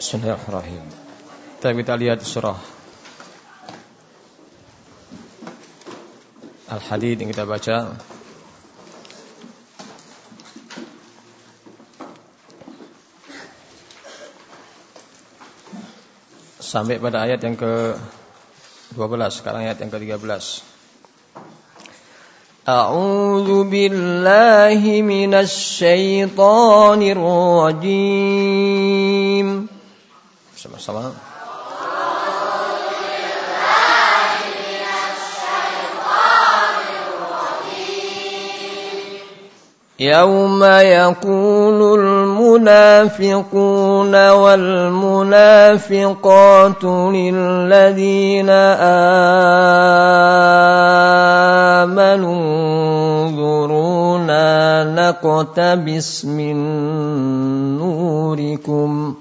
Bismillahirrahmanirrahim. Kita lihat surah Al-Hadid yang kita baca sampai pada ayat yang ke-12 sekarang ayat yang ke-13 أعوذ بالله من الشيطان الرجيم sama-sama يوم يقول المنافقون والمنافقات للذين آمنوا انظرونا نقتبس من نوركم.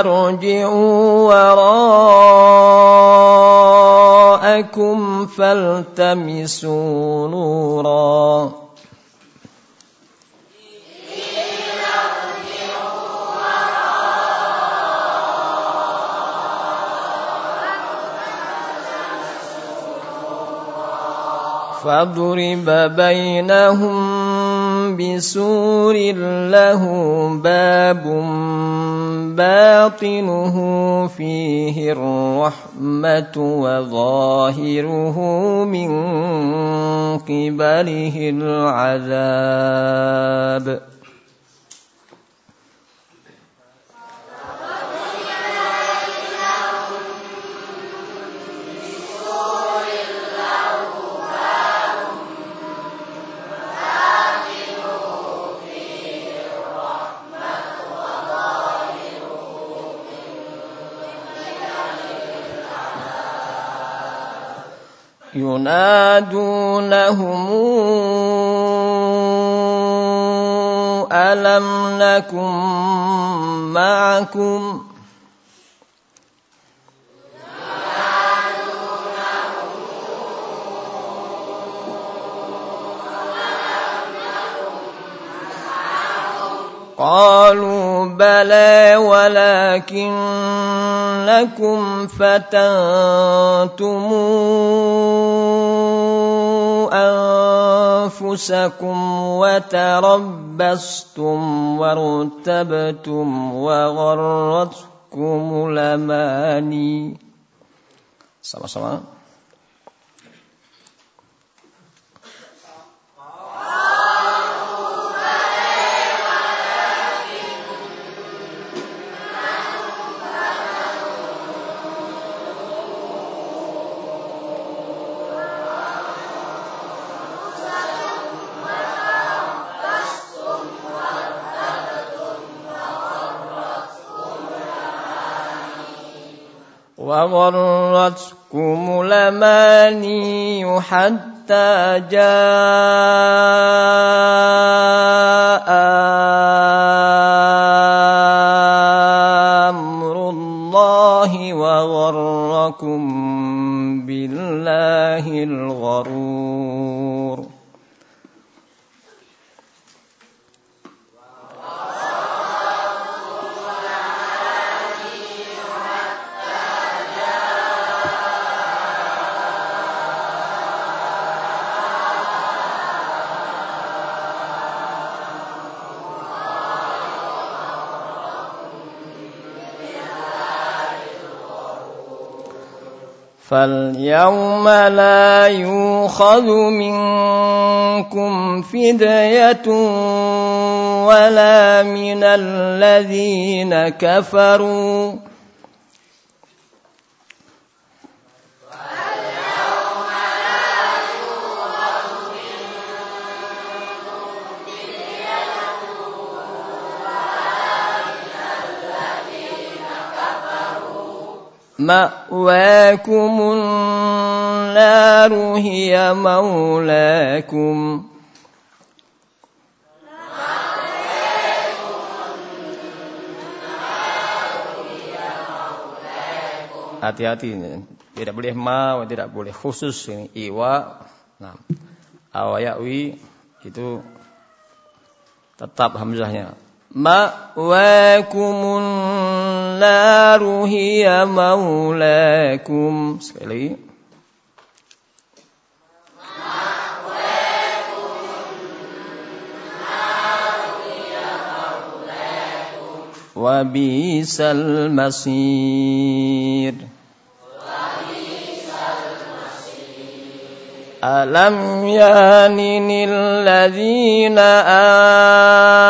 قيل ارجعوا وراءكم فالتمسوا نورا. فاضرب بينهم بسور له باب باطنه فيه الرحمة وظاهره من قبله العذاب. ينادونهم ألم نكن معكم؟ قالوا بلى ولكنكم فتنتم أنفسكم وتربصتم وارتبتم وغرتكم الأماني. Sama-sama. وغرتكم الأماني حتى جاء فاليوم لا يؤخذ منكم فدية ولا من الذين كفروا مأواكم النار هي مولاكم Hati-hati tidak boleh ma, tidak boleh khusus ini iwa. Nah, awayawi itu tetap hamzahnya. مأواكم النار هي مولاكم سلي. وبئس المصير ألم يانن الذين آمنوا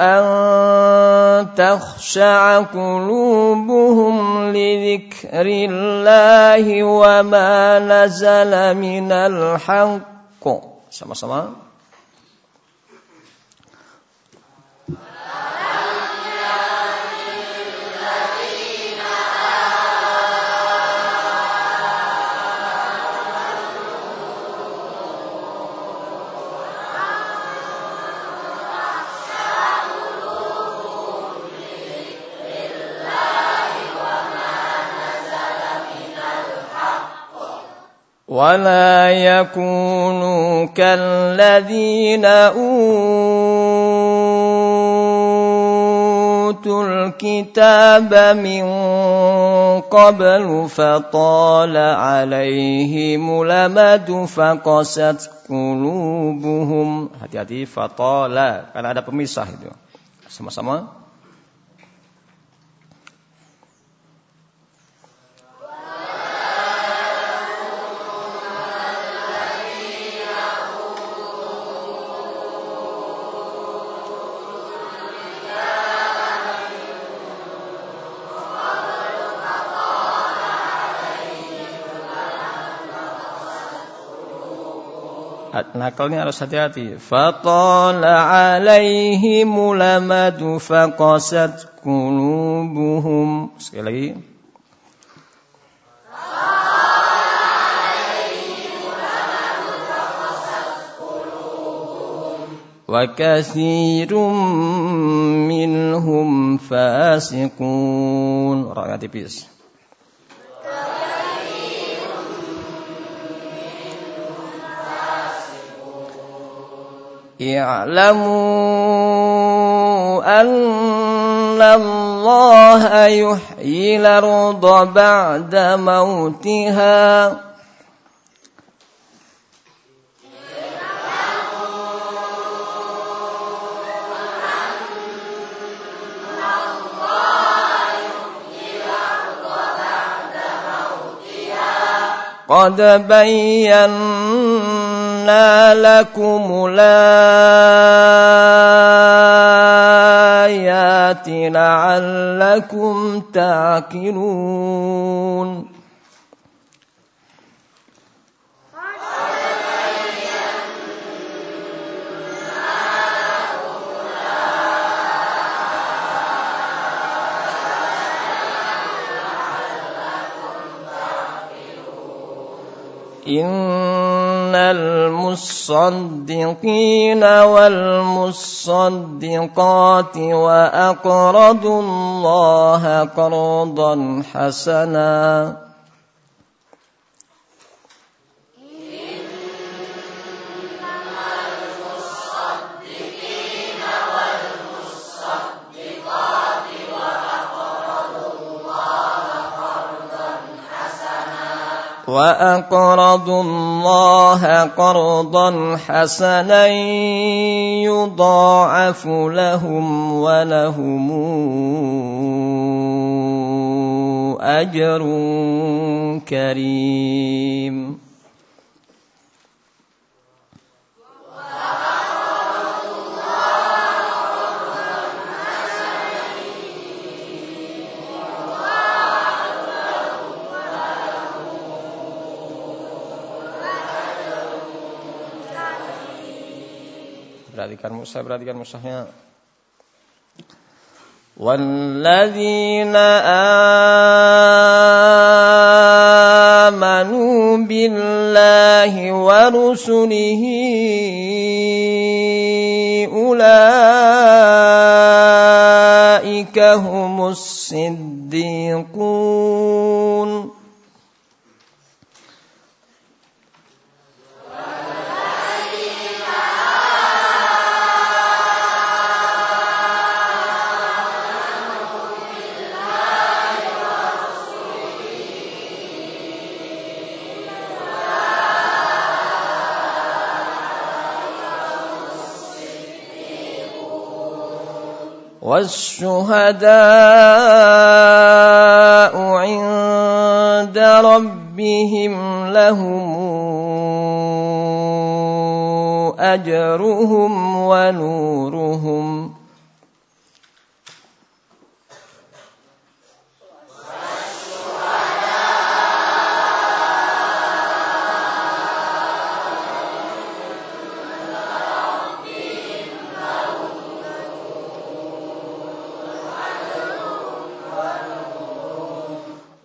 أن تخشع قلوبهم لذكر الله وما نزل من الحق. sama-sama ولا يكونوا كالذين اوتوا الكتاب من قبل فطال عليهم الامد فقست قلوبهم. Hati-hati fatala karena ada pemisah itu. Sama-sama. nakalnya harus hati-hati. Fatala alaihimul amadu faqasat qulubuhum. Sekali lagi. وكثير منهم فاسقون. Orangnya tipis. اعلموا أن الله يحيي الأرض بعد موتها. قد بينا لكم الآيات لعلكم تعقلون إن المصدقين والمصدقات وأقرضوا الله قرضا حسنا وأقرضوا الله قرضا حسنا يضاعف لهم ولهم أجر كريم. Perhatikan saya perhatikan musahnya. والذين آمنوا بالله ورسله أولئك هم الصديقون والشهداء عند ربهم لهم أجرهم ونورهم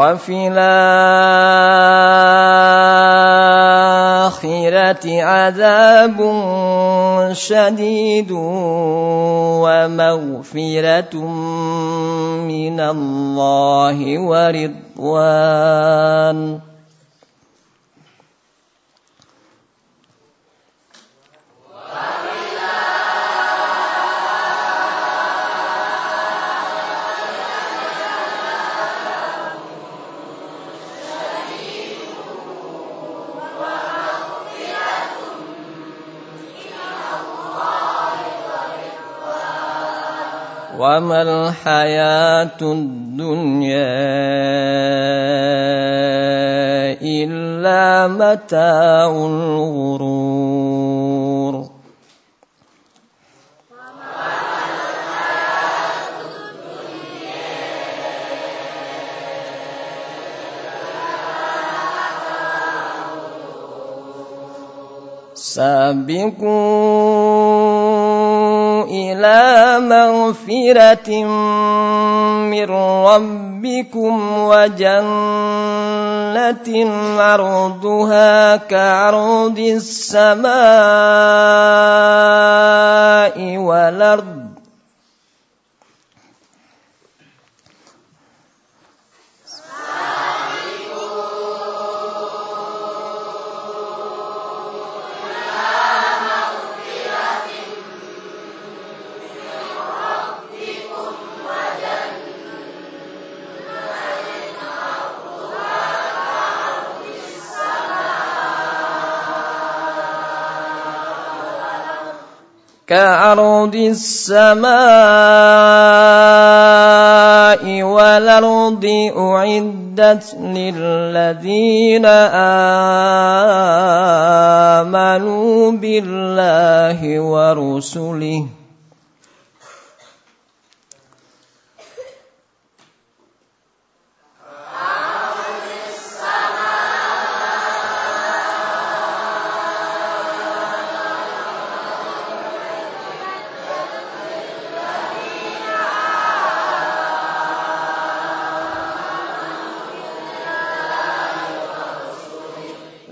وفي الآخرة عذاب شديد ومغفرة من الله ورضوان. وما الحياة الدنيا إلا متاع الغرور. سابقوا إلى مغفرة من ربكم وجنة عرضها كعرض السماء والأرض. كعرض السماء والأرض أعدت للذين آمنوا بالله ورسله.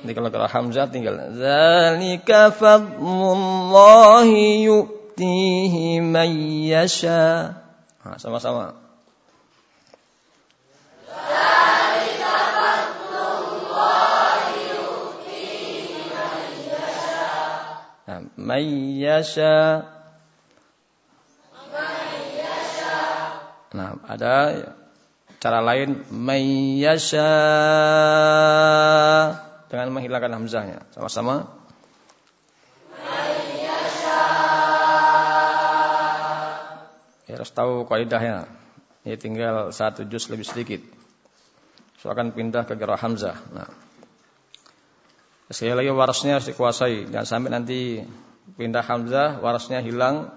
Nanti kalau kalau Hamzah tinggal Zalika fadlullahi yu'tihi man yasha. Nah, sama-sama. Nah, man yasha. Nah, ada cara lain man yasha dengan menghilangkan hamzahnya. Sama-sama. Ya, harus tahu kaidahnya. Ini tinggal satu juz lebih sedikit. So akan pindah ke gerah hamzah. Nah. Sekali lagi warasnya harus dikuasai. Jangan sampai nanti pindah hamzah, warasnya hilang.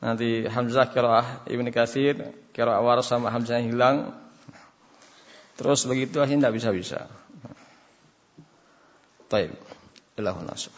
Nanti hamzah kiraah Ibnu Katsir, kiraah waras sama hamzahnya hilang. Terus begitu akhirnya tidak bisa-bisa. طيب الله الناصر